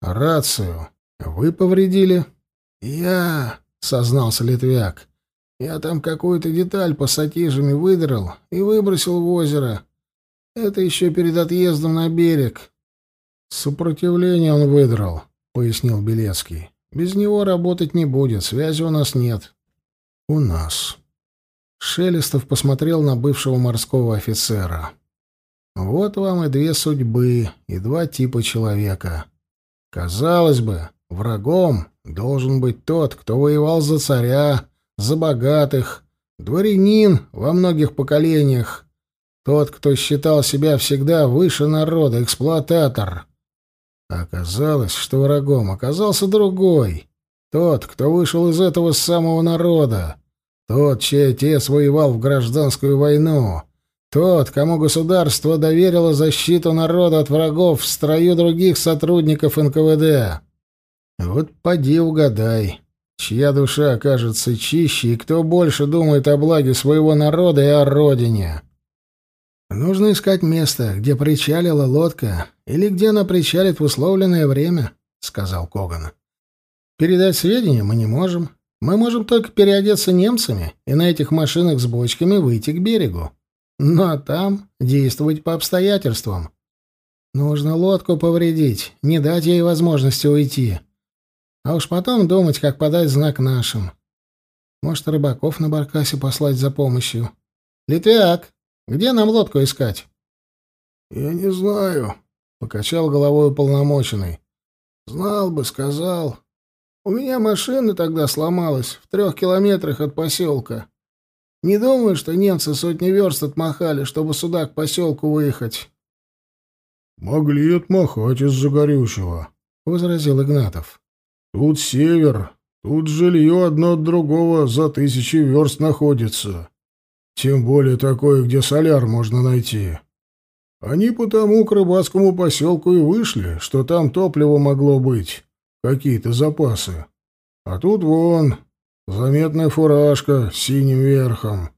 A: Рацию вы повредили? Я, сознался Литвяк. Я там какую-то деталь пассатижами выдрал и выбросил в озеро. Это еще перед отъездом на берег. Сопротивление он выдрал, пояснил Белецкий. Без него работать не будет, связи у нас нет. У нас. Шелестов посмотрел на бывшего морского офицера. Вот вам и две судьбы, и два типа человека. Казалось бы, врагом должен быть тот, кто воевал за царя, за богатых, дворянин во многих поколениях, тот, кто считал себя всегда выше народа, эксплуататор. А оказалось, что врагом оказался другой, тот, кто вышел из этого самого народа, тот, чей отец воевал в гражданскую войну, тот, кому государство доверило защиту народа от врагов в строю других сотрудников НКВД. Вот поди угадай, чья душа окажется чище и кто больше думает о благе своего народа и о родине. Нужно искать место, где причалила лодка или где она причалит в условленное время, сказал Коган. Передать сведения мы не можем. Мы можем только переодеться немцами и на этих машинах с бочками выйти к берегу. Ну а там действовать по обстоятельствам. Нужно лодку повредить, не дать ей возможности уйти. А уж потом думать, как подать знак нашим. Может, рыбаков на баркасе послать за помощью. Литвяк, где нам лодку искать?
B: Я не знаю,
A: покачал головой уполномоченный.
B: Знал бы, сказал. У меня машина тогда сломалась в трех километрах от поселка. Не думаю, что немцы сотни верст отмахали, чтобы сюда к поселку выехать.
A: — Могли отмахать из-за горючего, — возразил Игнатов. — Тут север, тут жилье одно от другого за тысячи верст находится. Тем более такое, где соляр можно найти. Они потому к рыбацкому поселку и вышли, что там топливо могло быть, какие-то запасы. А тут вон, Заметная фуражка с синим верхом.